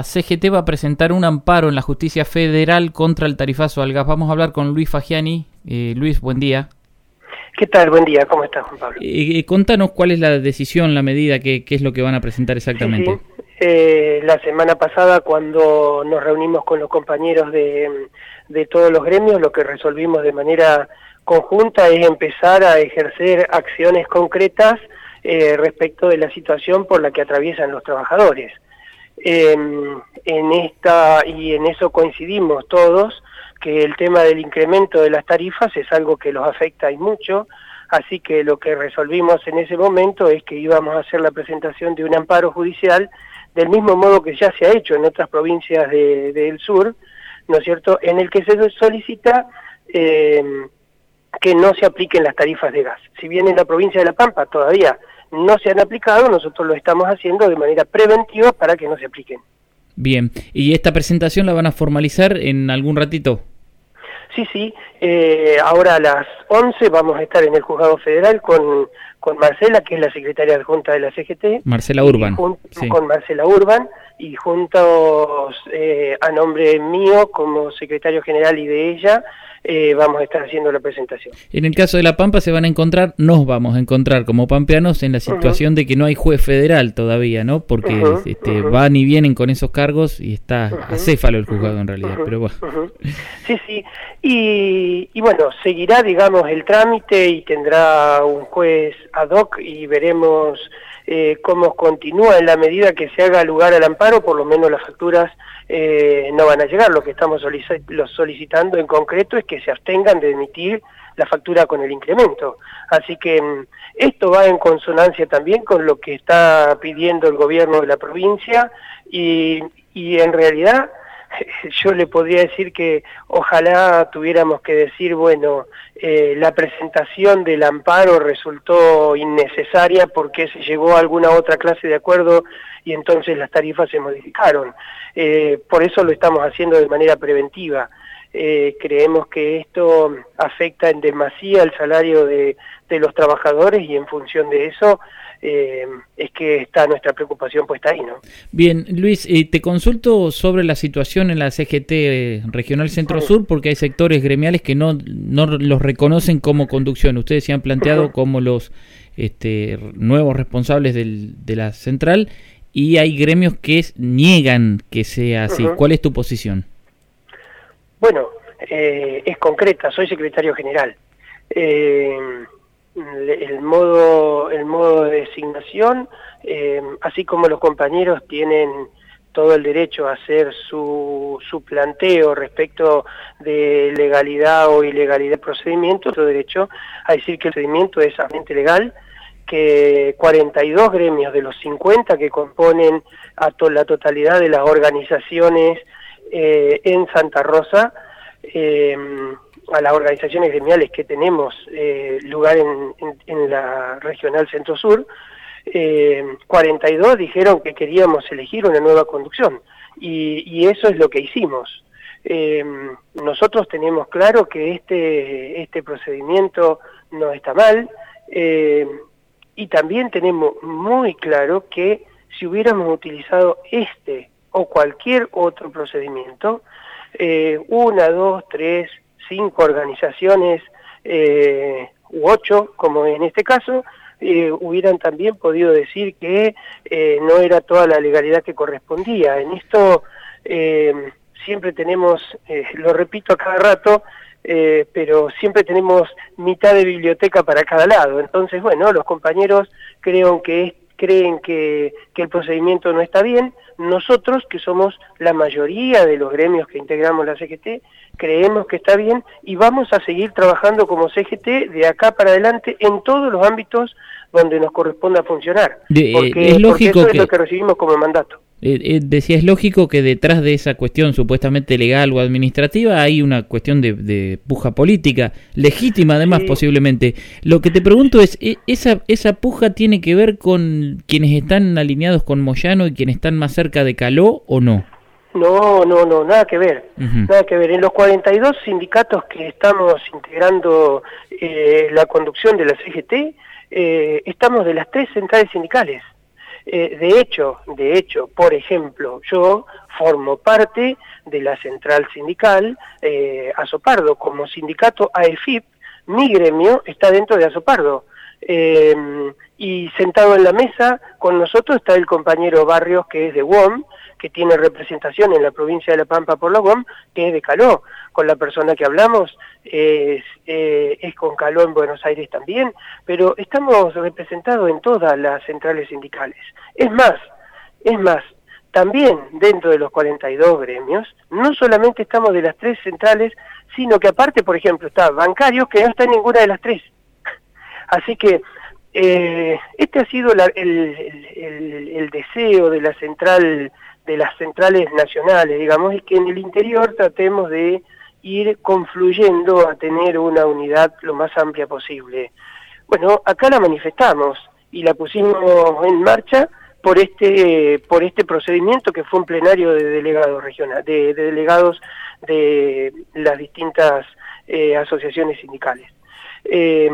la CGT va a presentar un amparo en la justicia federal contra el tarifazo al gas. Vamos a hablar con Luis Fagiani. Eh, Luis, buen día. ¿Qué tal? Buen día, ¿cómo estás, Juan Pablo? Eh, eh, contanos cuál es la decisión, la medida, qué, qué es lo que van a presentar exactamente. la semana pasada, cuando nos reunimos con los compañeros de, de todos los gremios, lo que resolvimos de manera conjunta es empezar a ejercer acciones concretas eh, respecto de la situación por la que atraviesan los trabajadores. En esta y en eso coincidimos todos que el tema del incremento de las tarifas es algo que los afecta y mucho, así que lo que resolvimos en ese momento es que íbamos a hacer la presentación de un amparo judicial del mismo modo que ya se ha hecho en otras provincias del sur, ¿no es cierto?, en el que se solicita eh, que no se apliquen las tarifas de gas. Si bien en la provincia de La Pampa todavía no se han aplicado, nosotros lo estamos haciendo de manera preventiva para que no se apliquen. Bien, ¿y esta presentación la van a formalizar en algún ratito? Sí, sí, eh, ahora a las 11 vamos a estar en el Juzgado Federal con, con Marcela, que es la secretaria adjunta de la CGT. Marcela Urban. Con Marcela Urban y juntos eh, a nombre mío como secretario general y de ella eh, vamos a estar haciendo la presentación. En el caso de La Pampa se van a encontrar, nos vamos a encontrar como pampeanos en la situación de que no hay juez federal todavía, ¿no? Porque este, van y vienen con esos cargos y está acéfalo el juzgado en realidad, pero bueno. Sí, sí, y, y bueno, seguirá, digamos, el trámite y tendrá un juez ad hoc y veremos eh, cómo continúa en la medida que se haga lugar al amparo, por lo menos las facturas eh, no van a llegar. Lo que estamos solicitando en concreto es que se abstengan de emitir la factura con el incremento. Así que mm, esto va en consonancia también con lo que está pidiendo el gobierno de la provincia y, y en realidad yo le podría decir que ojalá tuviéramos que decir, bueno, eh, la presentación del amparo resultó innecesaria porque se llegó a alguna otra clase de acuerdo y entonces las tarifas se modificaron. Eh, por eso lo estamos haciendo de manera preventiva. Eh, creemos que esto afecta en demasía el salario de, los trabajadores y en función de eso eh, es que está nuestra preocupación puesta ahí, ¿no? Bien, Luis, te consulto sobre la situación en la CGT Regional Centro Sur porque hay sectores gremiales que no, no los reconocen como conducción. Ustedes se han planteado como los este, nuevos responsables del, de la central y hay gremios que niegan que sea así. ¿Cuál es tu posición? Bueno, eh, es concreta, soy secretario general. Eh, el modo el modo de designación, eh, así como los compañeros tienen todo el derecho a hacer su, su planteo respecto de legalidad o ilegalidad del procedimiento, todo derecho a decir que el procedimiento es absolutamente legal, que 42 gremios de los 50 que componen a la totalidad de las organizaciones eh, en Santa Rosa, em, a las organizaciones gremiales que tenemos eh, lugar en, la regional centro-sur, 42 em, dijeron que queríamos elegir una nueva conducción y, eso es lo que hicimos. Nosotros tenemos claro que este, este procedimiento no está mal, y también tenemos muy claro que si hubiéramos utilizado este o cualquier otro procedimiento, eh, una, dos, tres, cinco organizaciones eh, u ocho, como en este caso, eh, hubieran también podido decir que no era toda la legalidad que correspondía. En esto siempre tenemos, lo repito a cada rato, eh, pero siempre tenemos mitad de biblioteca para cada lado. Entonces, bueno, los compañeros creen que, creen que, que el procedimiento no está bien. Nosotros, que somos la mayoría de los gremios que integramos la CGT, creemos que está bien y vamos a seguir trabajando como CGT de acá para adelante en todos los ámbitos donde nos corresponda funcionar. Eh, porque, es lógico eso es lo que recibimos como mandato. Eh, eh, decía, es lógico que detrás de esa cuestión supuestamente legal o administrativa hay una cuestión de, puja política, legítima además posiblemente. Lo que te pregunto es, ¿e, ¿esa, ¿esa puja tiene que ver con quienes están alineados con Moyano y quienes están más cerca de Caló o no? No, no, no, nada que ver, nada que ver. En los 42 sindicatos que estamos integrando eh, la conducción de la CGT, eh, estamos de las tres centrales sindicales. Eh, de hecho, de hecho, por ejemplo, yo formo parte de la central sindical eh, Azopardo. Como sindicato AEFIP, mi gremio está dentro de Azopardo. Eh, y sentado en la mesa con nosotros está el compañero Barrios, que es de WOM, que tiene representación en la provincia de La Pampa por la WOM, que es de Caló. Con la persona que hablamos es, eh, con Caló en Buenos Aires también, pero estamos representados en todas las centrales sindicales. Es más, es más, también dentro de los 42 gremios, no solamente estamos de las tres centrales, sino que aparte, por ejemplo, está bancarios que no está en ninguna de las tres. Así que eh, este ha sido el, el, deseo de la central, de las centrales nacionales, digamos, es que en el interior tratemos de ir confluyendo a tener una unidad lo más amplia posible. Bueno, acá la manifestamos y la pusimos en marcha por este por este procedimiento que fue un plenario de delegados regionales, de, delegados de las distintas eh, asociaciones sindicales. Eh,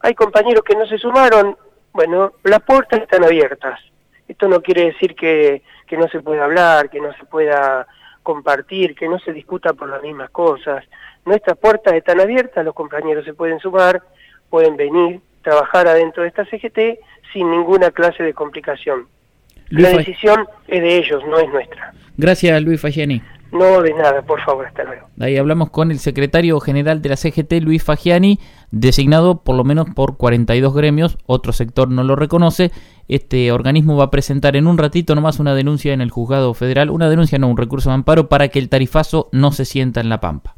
hay compañeros que no se sumaron, bueno, las puertas están abiertas. Esto no quiere decir que, que no se pueda hablar, que no se pueda compartir, que no se discuta por las mismas cosas. Nuestras puertas están abiertas, los compañeros se pueden sumar, pueden venir, trabajar adentro de esta CGT sin ninguna clase de complicación. la decisión es de ellos, no es nuestra. Gracias, Luis Fagiani. No, de nada, por favor, hasta luego. Ahí hablamos con el secretario general de la CGT, Luis Fagiani, designado por lo menos por 42 gremios, otro sector no lo reconoce. Este organismo va a presentar en un ratito nomás una denuncia en el juzgado federal, una denuncia no, un recurso de amparo para que el tarifazo no se sienta en la pampa.